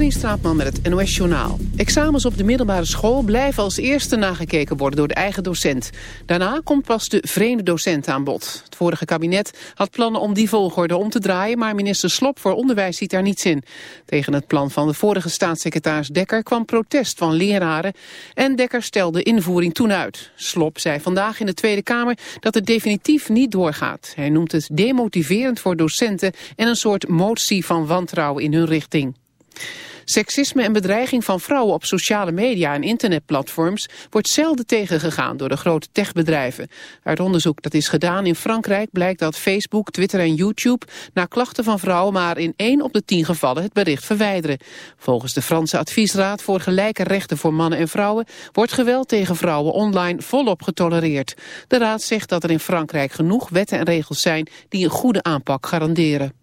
Katrien Straatman met het NOS Journaal. Examens op de middelbare school blijven als eerste nagekeken worden door de eigen docent. Daarna komt pas de vreemde docent aan bod. Het vorige kabinet had plannen om die volgorde om te draaien... maar minister Slop voor Onderwijs ziet daar niets in. Tegen het plan van de vorige staatssecretaris Dekker kwam protest van leraren... en Dekker stelde invoering toen uit. Slop zei vandaag in de Tweede Kamer dat het definitief niet doorgaat. Hij noemt het demotiverend voor docenten en een soort motie van wantrouwen in hun richting. Seksisme en bedreiging van vrouwen op sociale media en internetplatforms wordt zelden tegengegaan door de grote techbedrijven. Uit onderzoek dat is gedaan in Frankrijk blijkt dat Facebook, Twitter en YouTube na klachten van vrouwen maar in 1 op de 10 gevallen het bericht verwijderen. Volgens de Franse Adviesraad voor gelijke rechten voor mannen en vrouwen wordt geweld tegen vrouwen online volop getolereerd. De raad zegt dat er in Frankrijk genoeg wetten en regels zijn die een goede aanpak garanderen.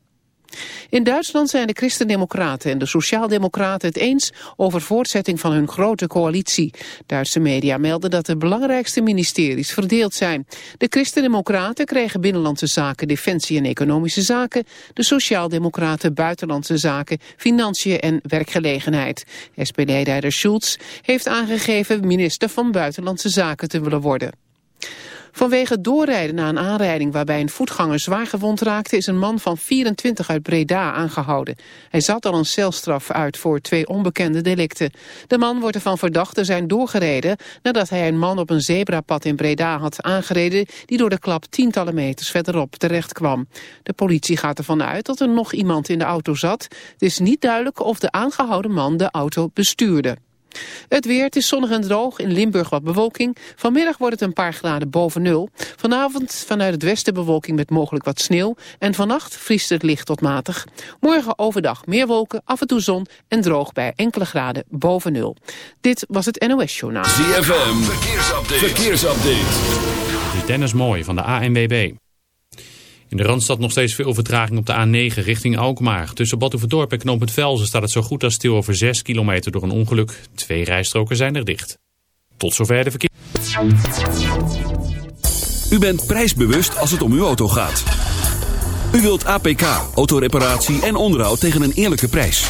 In Duitsland zijn de Christendemocraten en de Sociaaldemocraten het eens over voortzetting van hun grote coalitie. Duitse media melden dat de belangrijkste ministeries verdeeld zijn. De Christendemocraten kregen binnenlandse zaken, defensie en economische zaken. De Sociaaldemocraten buitenlandse zaken, financiën en werkgelegenheid. SPD-leider Schulz heeft aangegeven minister van Buitenlandse Zaken te willen worden. Vanwege doorrijden na een aanrijding waarbij een voetganger zwaar gewond raakte... is een man van 24 uit Breda aangehouden. Hij zat al een celstraf uit voor twee onbekende delicten. De man wordt ervan verdacht te zijn doorgereden... nadat hij een man op een zebrapad in Breda had aangereden... die door de klap tientallen meters verderop terecht kwam. De politie gaat ervan uit dat er nog iemand in de auto zat. Het is niet duidelijk of de aangehouden man de auto bestuurde. Het weer, het is zonnig en droog. In Limburg wat bewolking. Vanmiddag wordt het een paar graden boven nul. Vanavond vanuit het westen bewolking met mogelijk wat sneeuw. En vannacht vriest het licht tot matig. Morgen overdag meer wolken, af en toe zon en droog bij enkele graden boven nul. Dit was het NOS Journaal. ZFM, verkeersupdate. verkeersupdate. Dit is Dennis Mooi van de ANWB. In de Randstad nog steeds veel vertraging op de A9 richting Alkmaar. Tussen Badhoevedorp en Knoop het Velzen staat het zo goed als stil over 6 kilometer door een ongeluk. Twee rijstroken zijn er dicht. Tot zover de verkeer. U bent prijsbewust als het om uw auto gaat. U wilt APK, autoreparatie en onderhoud tegen een eerlijke prijs.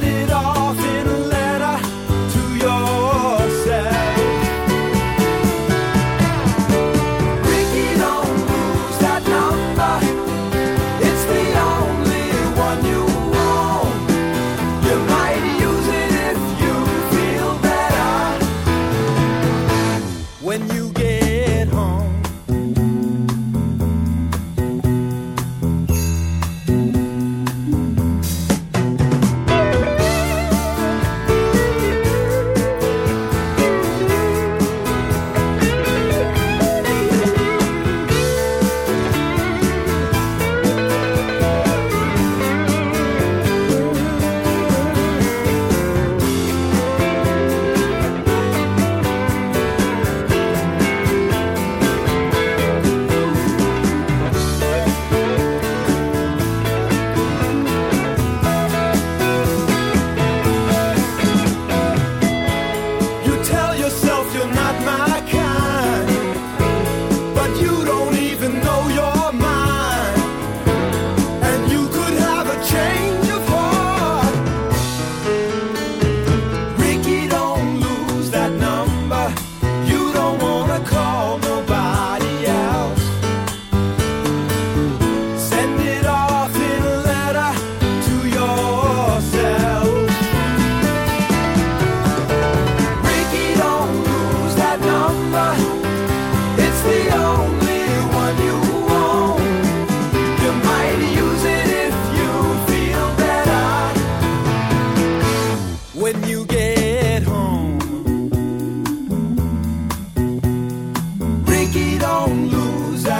Little.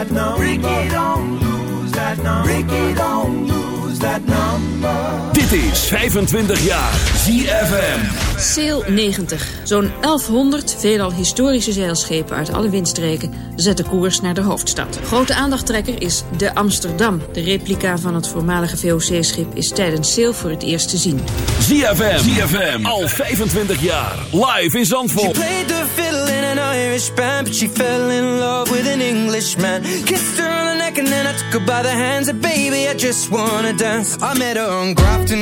That number. Ricky, don't lose that number. Ricky, don't lose that number. Dit is 25 jaar ZFM. Sail 90. Zo'n 1100 veelal historische zeilschepen uit alle windstreken zetten koers naar de hoofdstad. Grote aandachttrekker is de Amsterdam. De replica van het voormalige VOC-schip is tijdens Sail voor het eerst te zien. ZFM. ZFM. Al 25 jaar. Live in Zandvoort. Played the fiddle in an Irish band, but she fell in love with an Englishman. Kissed her on the neck and then I took her by the hands. And baby, I just wanna dance. I met her on Grafton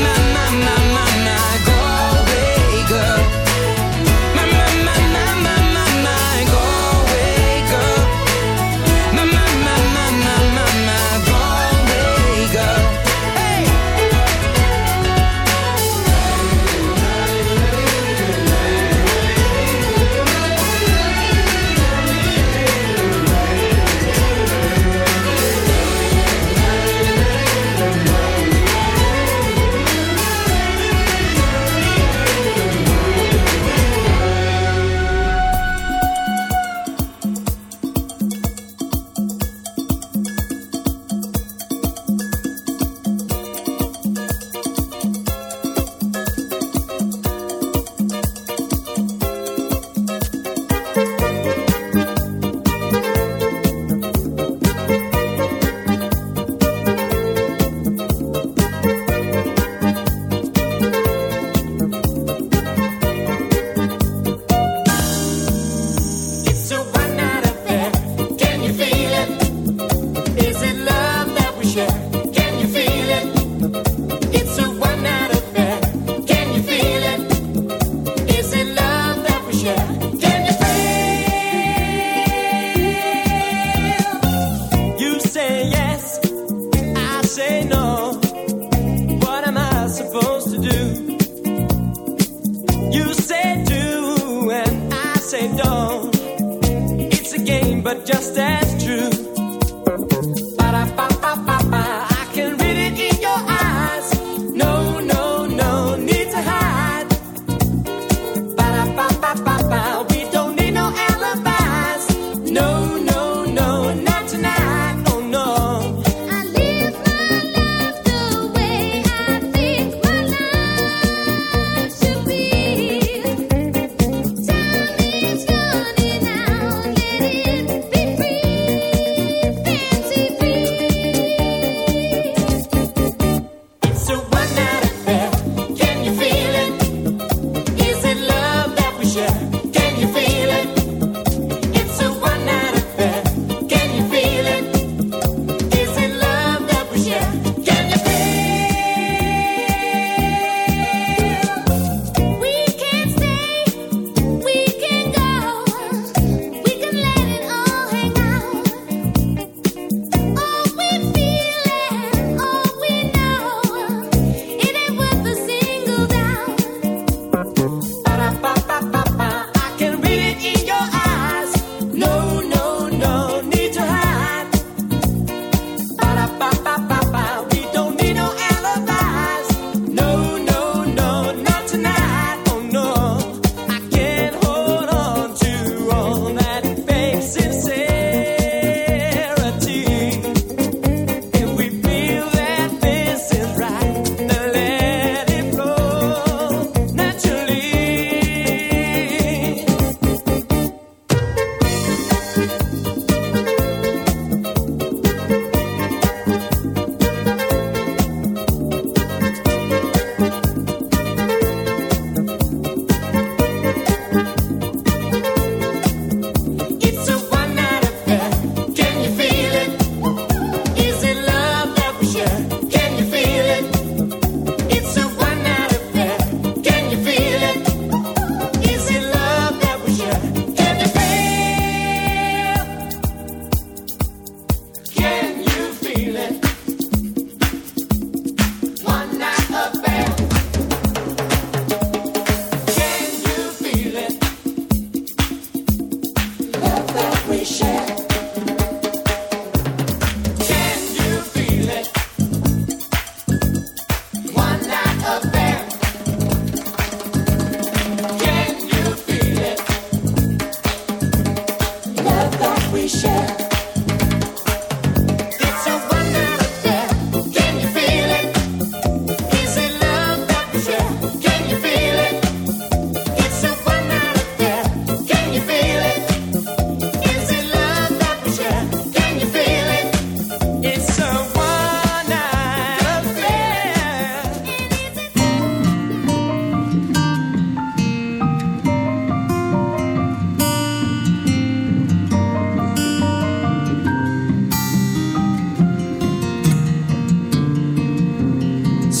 My, my, my, my,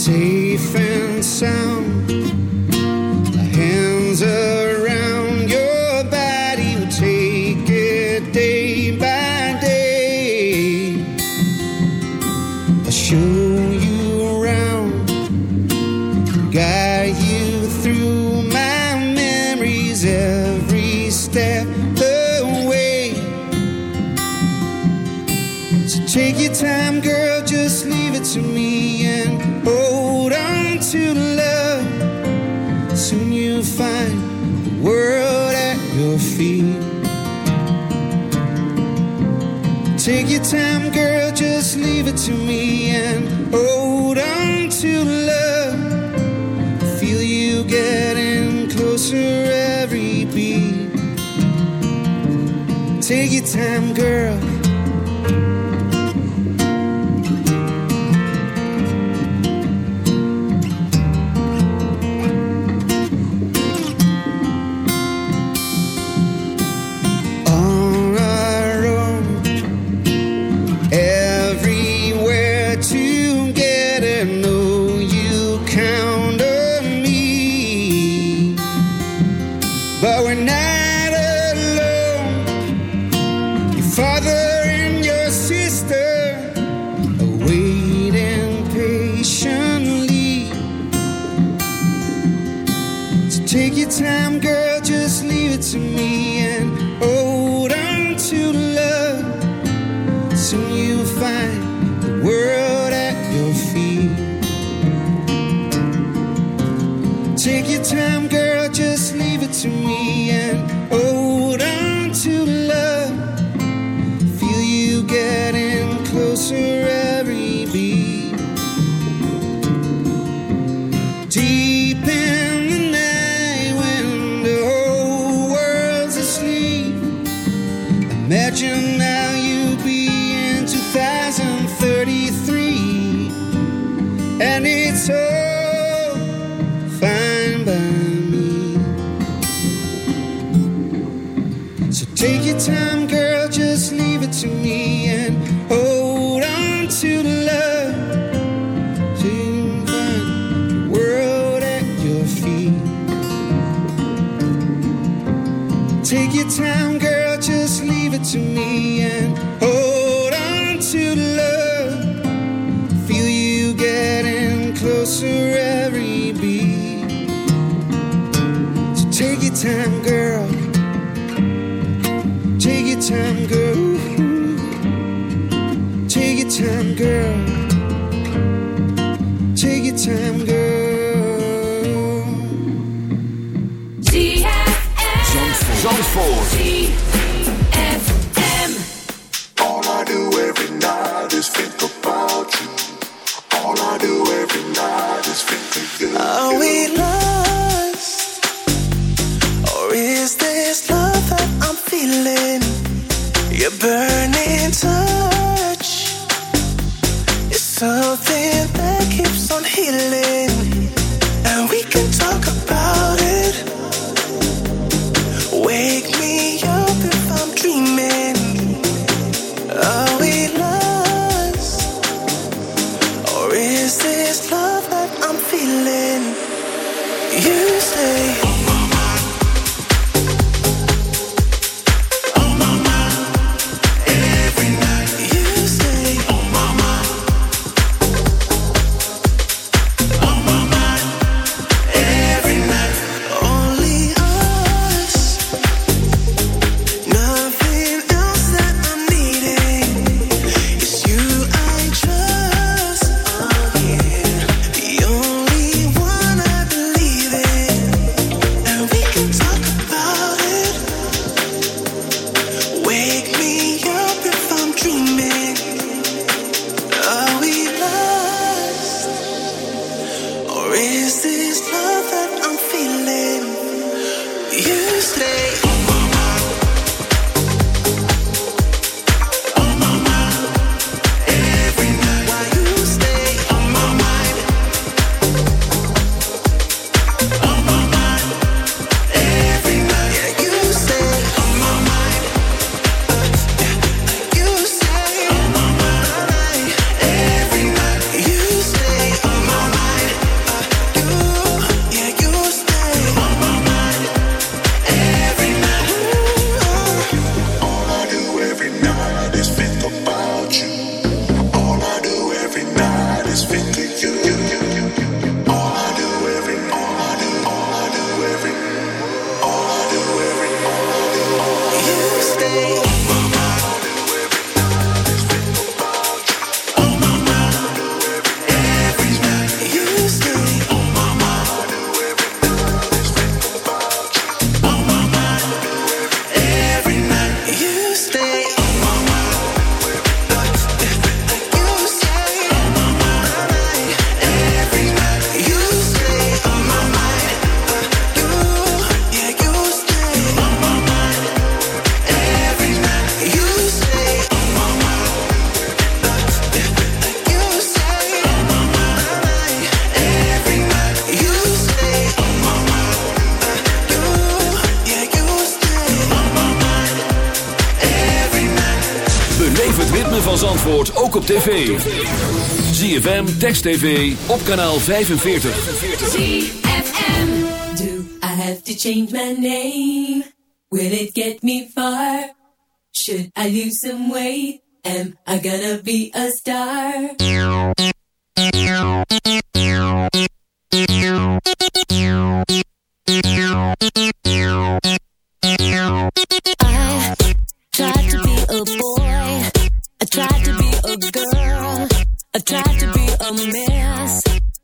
safe and sound. Take your time, girl, just leave it to me and hold on to love. Feel you getting closer every beat. Take your time, girl to me and you say tv. ZFM, Text TV, op kanaal 45. ZFM. Do I have to change my name? Will it get me far? Should I lose some weight? Am I gonna be a star? Tried to be a mess.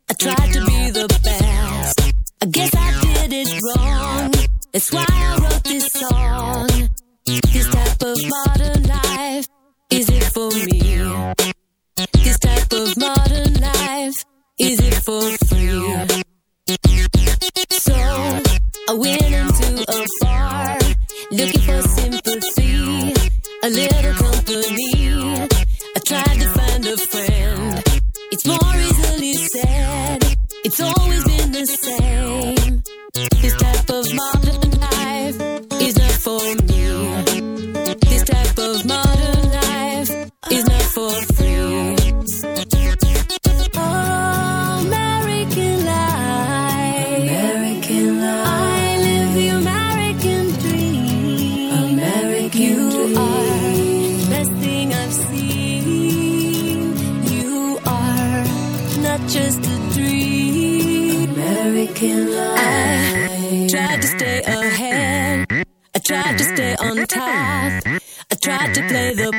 I tried to be the best. I guess I did it wrong. That's why I wrote this song. This type of modern life, is it for me? This type of modern life, is it for free? So I went into a bar looking for sympathy, a little play the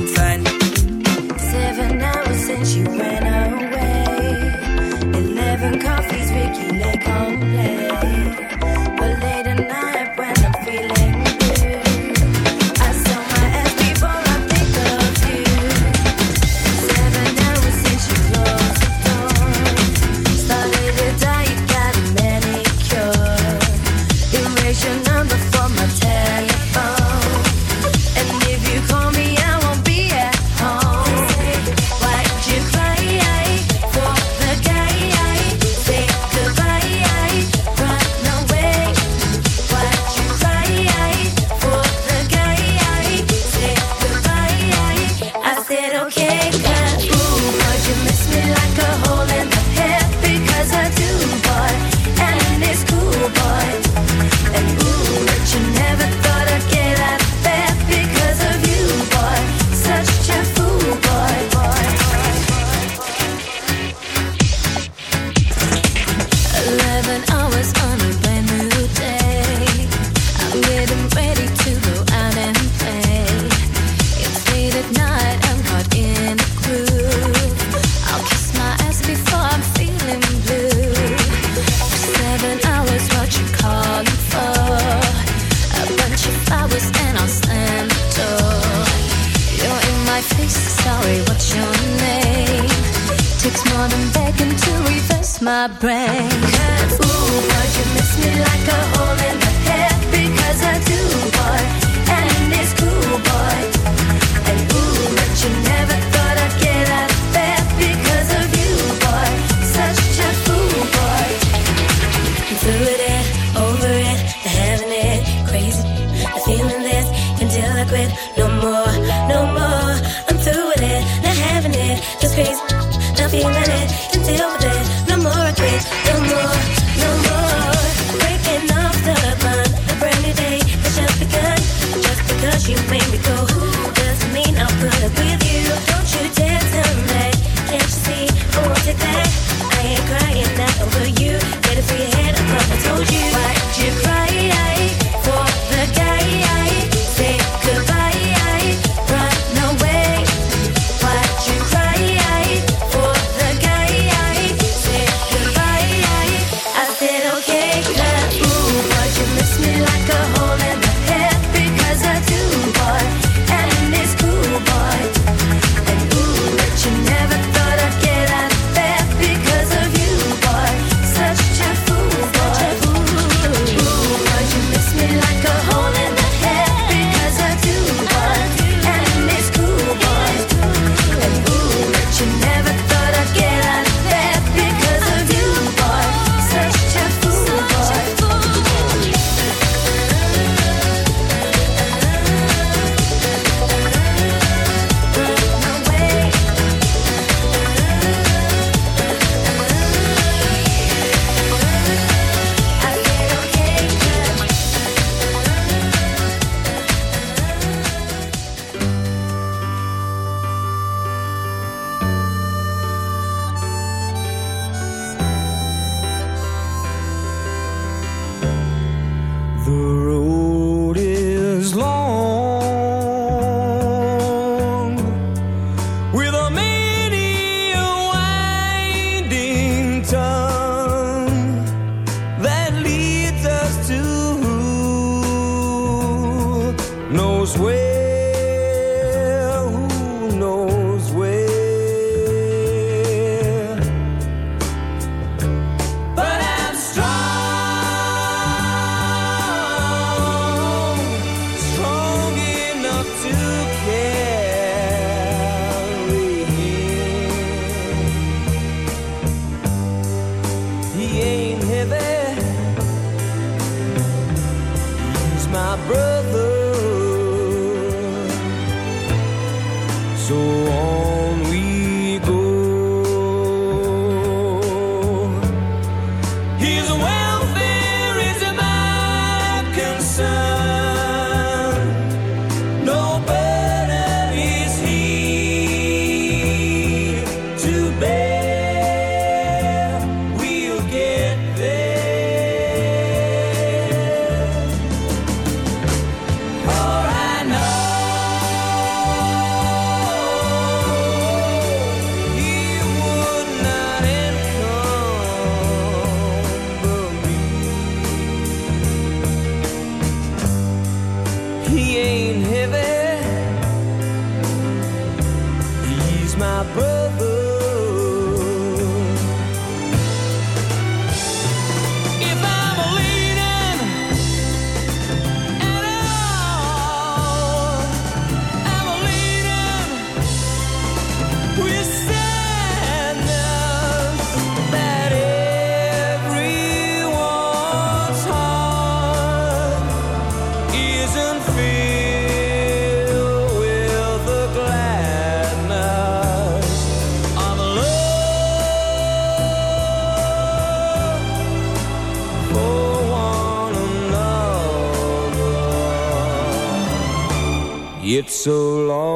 so long.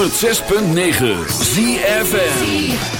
106.9 ZFM.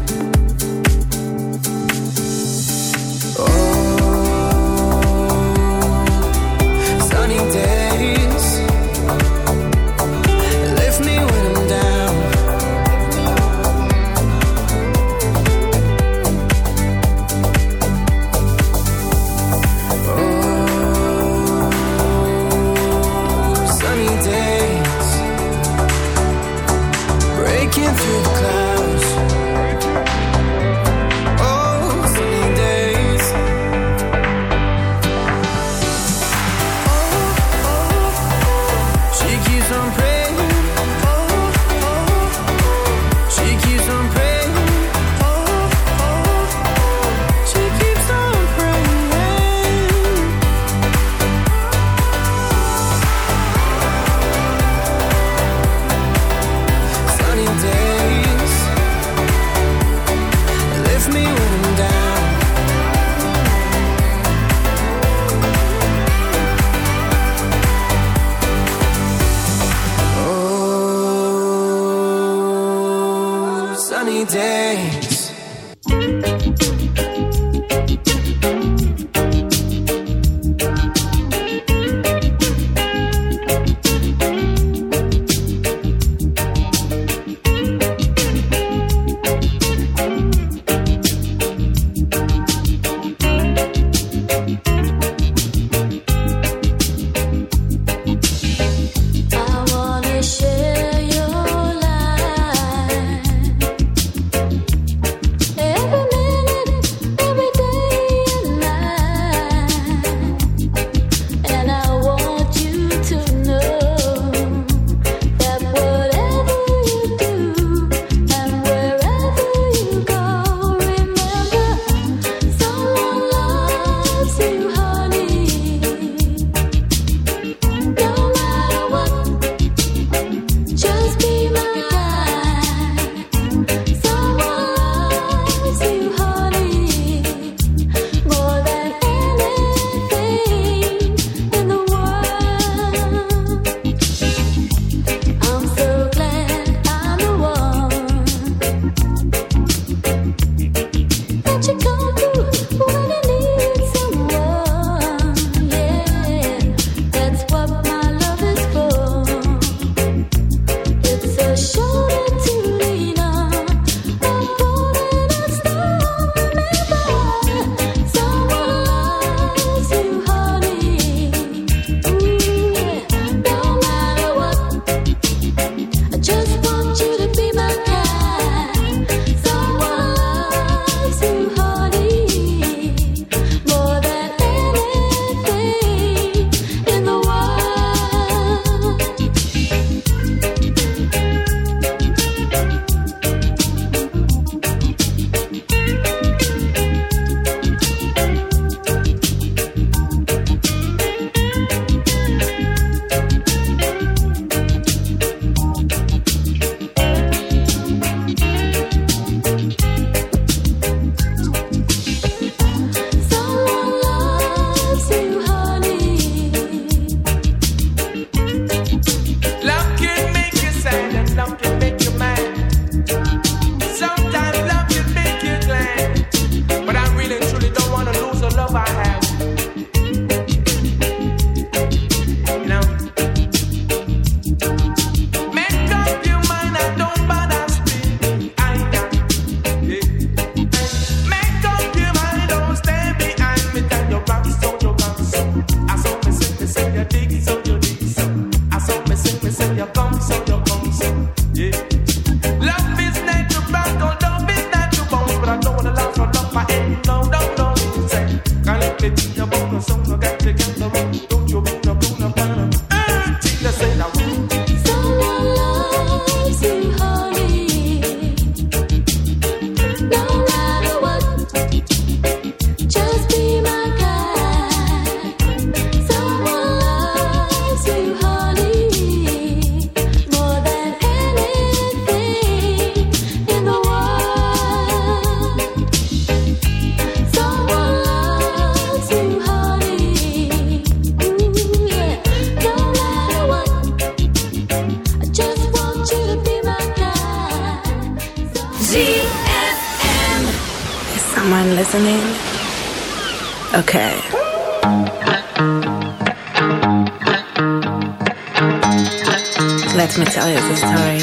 Let me tell you the story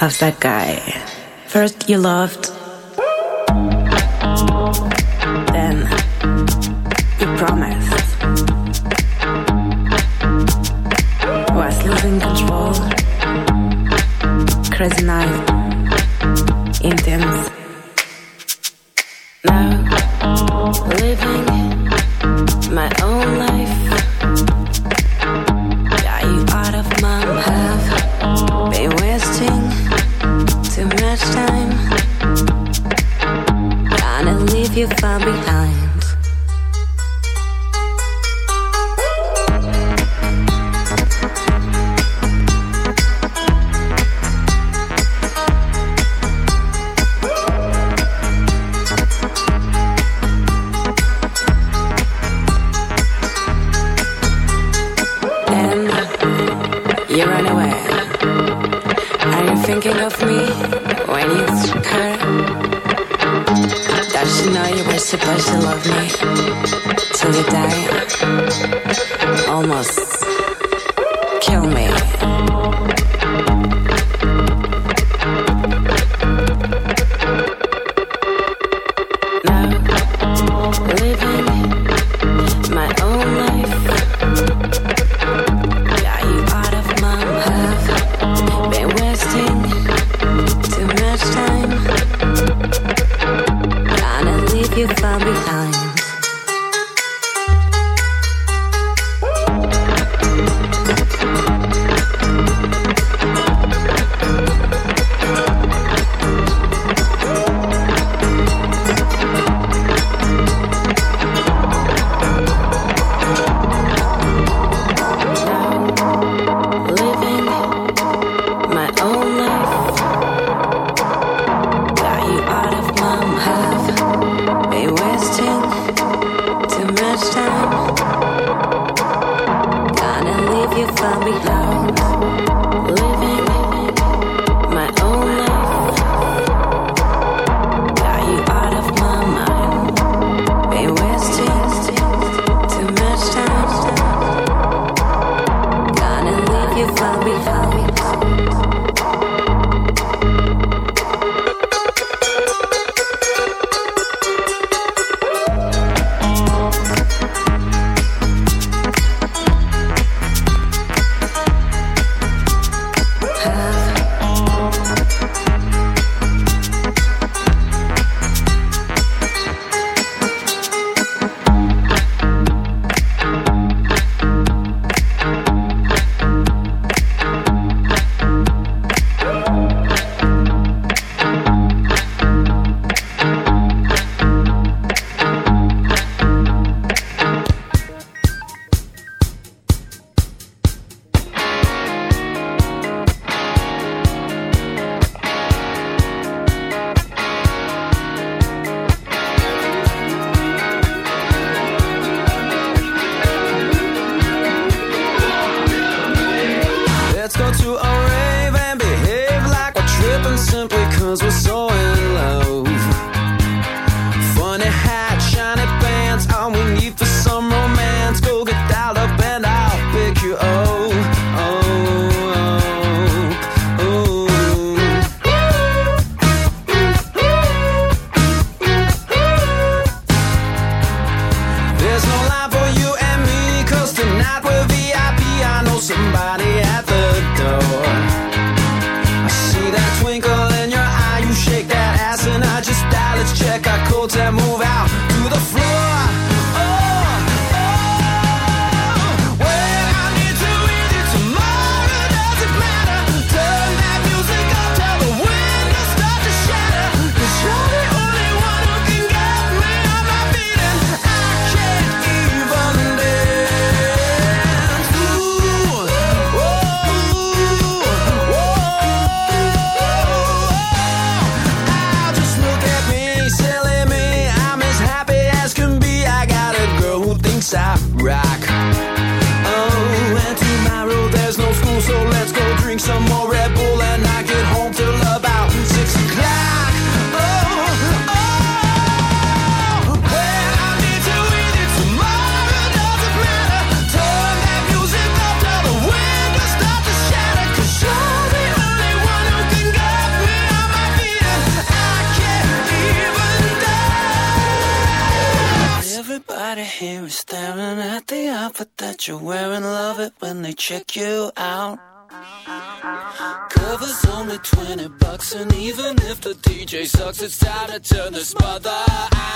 of that guy. First, you loved it's time to turn this mother out.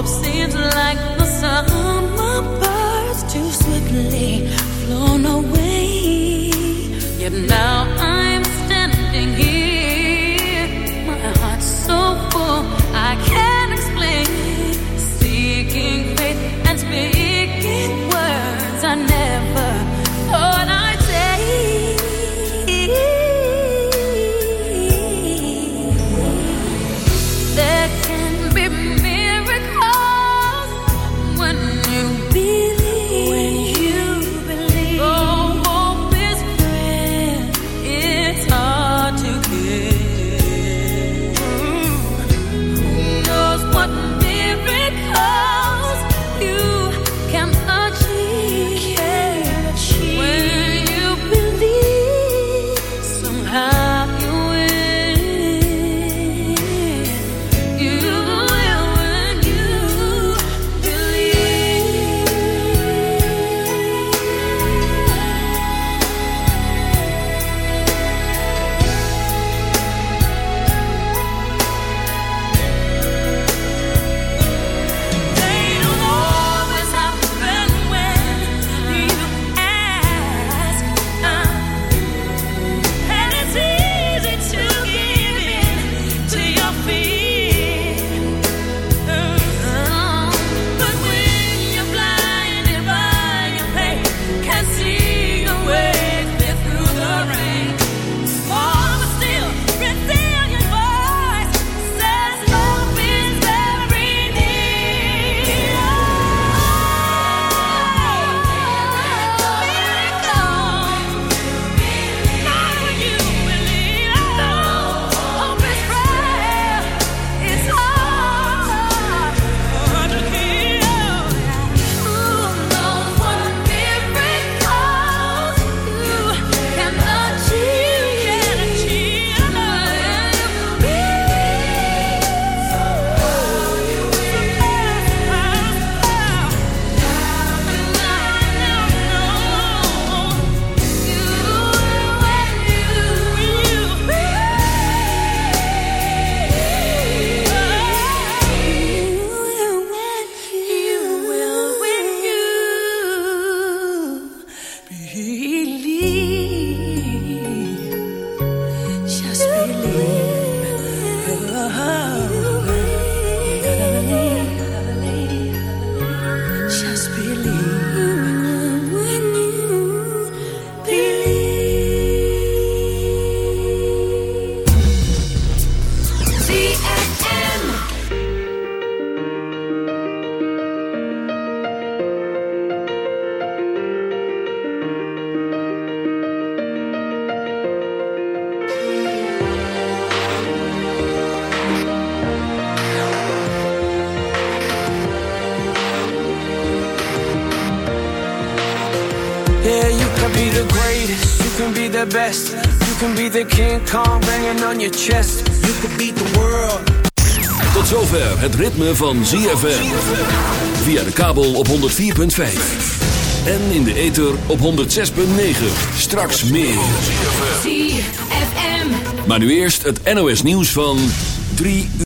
hope seems like best. You can be the King Kong banging on your chest. You could beat the world. Tot zover het ritme van ZFM. Via de kabel op 104.5. En in de ether op 106.9. Straks meer. ZFM. Maar nu eerst het NOS nieuws van 3 uur.